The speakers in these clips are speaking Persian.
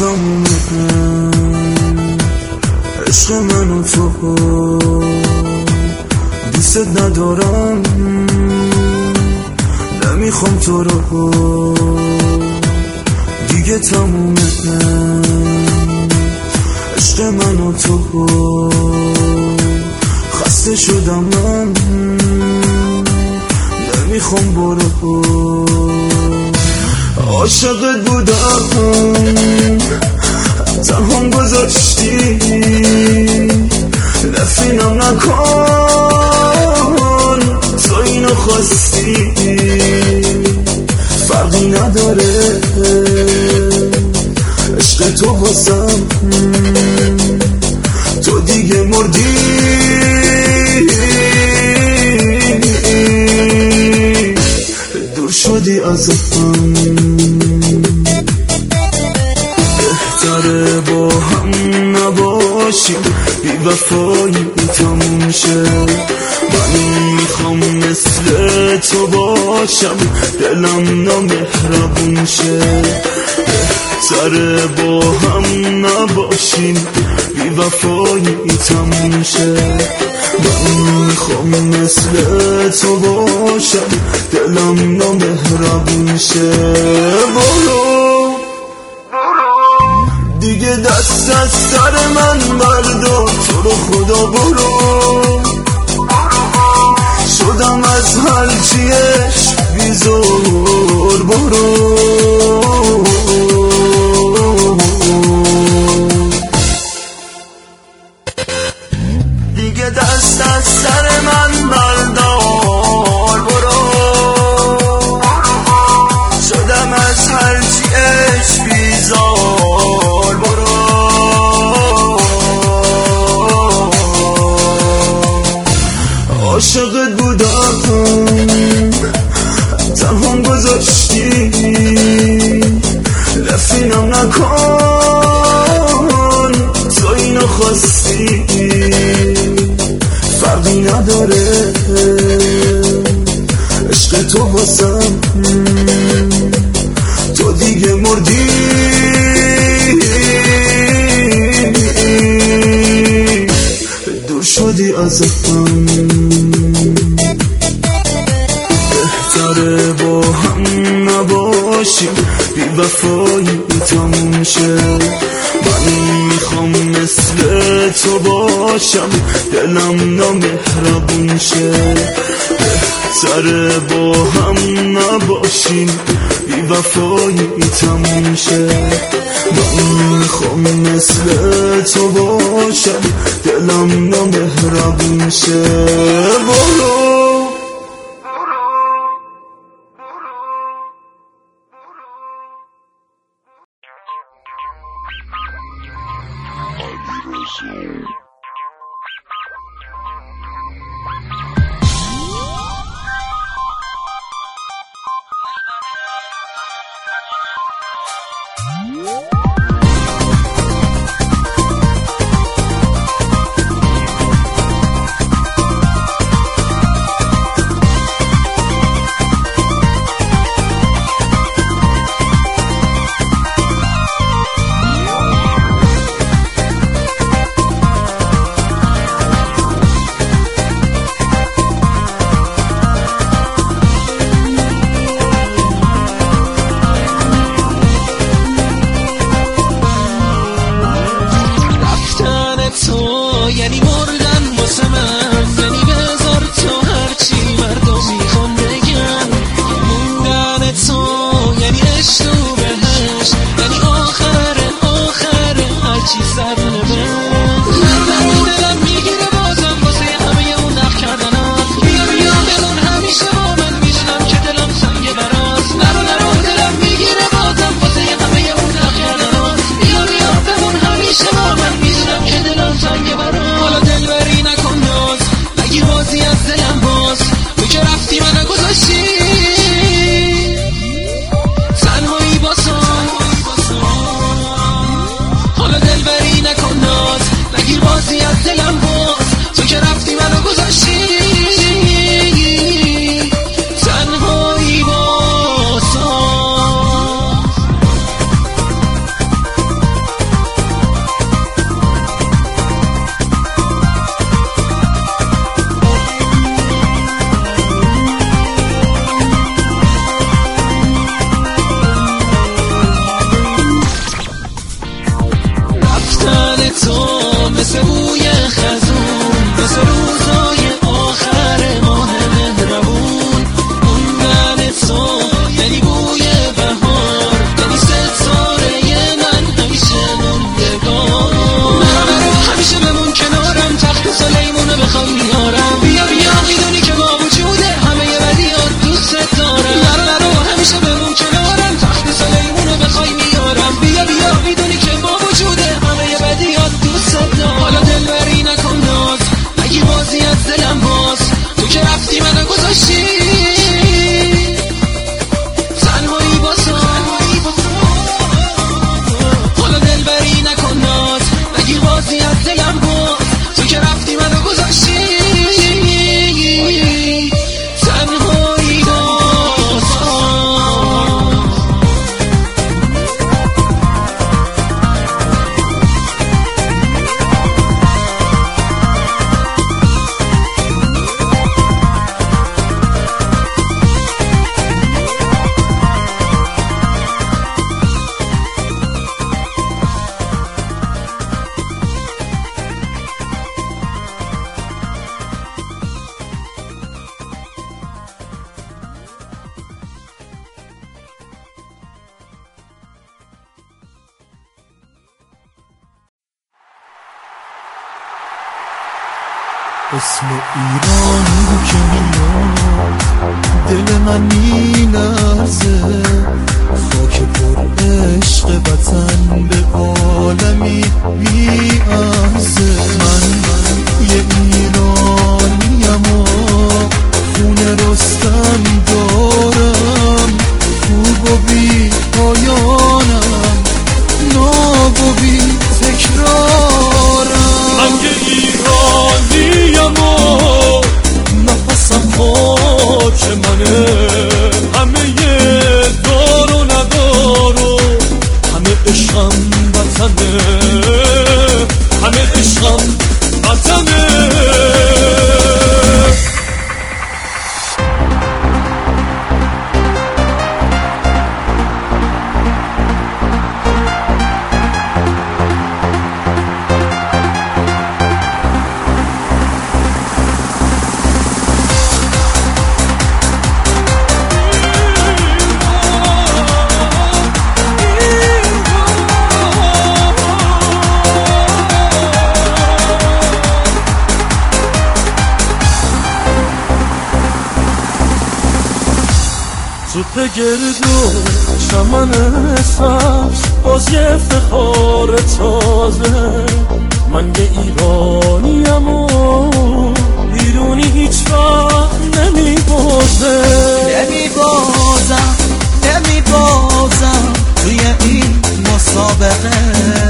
تمومه عشق من و تو. دوست ندارم. نمی‌خوام تو رو. دیگه تمومه. عشق من و تو. خسته شدم. من نمی‌خوام برو. عاشقت بودم. تنهام گذاشتی. نفینم نکن. تو اینو خواستی. فرقی نداره. عشق تو باسم تو دیگه مردی. دور شدی از هم تموم شه من می‌خوام مثل تو باشم. دلم نامهربون شه. بهتره با هم نباشیم. بی وفایی تموم شه. من می‌خوام مثل تو باشم. دلم نامهربون شه. برو. دیگه دست از سر من بردار. تو رو خدا برو. از هرچیش بیزور برو. تنهام گذاشتی؟ نفینم نکن تو اینو خواستی. فرقی نداره. عشق تو باسم تو دیگه مردی. دور شدی از هم نباشیم بی وفایی تموم شه. من می‌خوام مثل تو باشم. دلم نامهربون شه. بهتره با هم نباشیم. بی وفایی تموم شه. من می‌خوام مثل تو باشم. دلم نامهربون شه. برو. Whoa. اسم ایران که میاد دل من میلرزه. خاک پر عشق وطن به عالمی بی من یه ایرانیم و خون رستم دارم. خوب و بی پایانم سوپ گردو چمن سبز باز یه افتخار تازه. من یه ایرانیم و ایرونی هیچ وقت نمی بازه نمی بازم نمی بازم توی این مسابقه.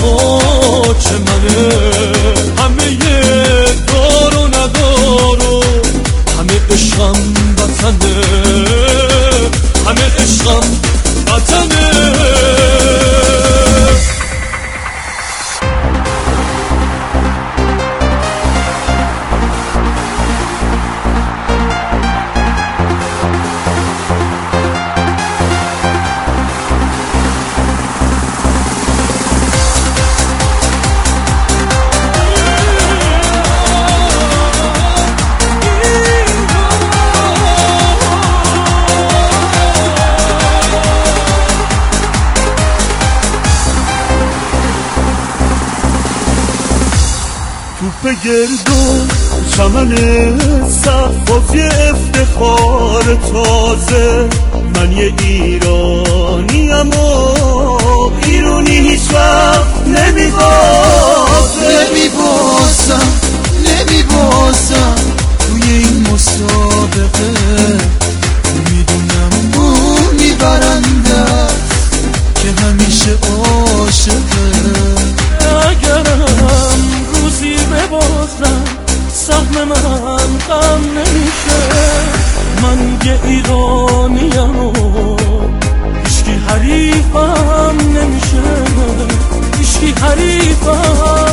نفسم خاک گردون چمن صفاز افتخار تازه. من یه ایرانیم و ایرونی هیچ وقت نمی نمی سهم من غم نمیشه. من یه ایرانیم و هیچکی حریفم نمیشه. هیچکی حریفم.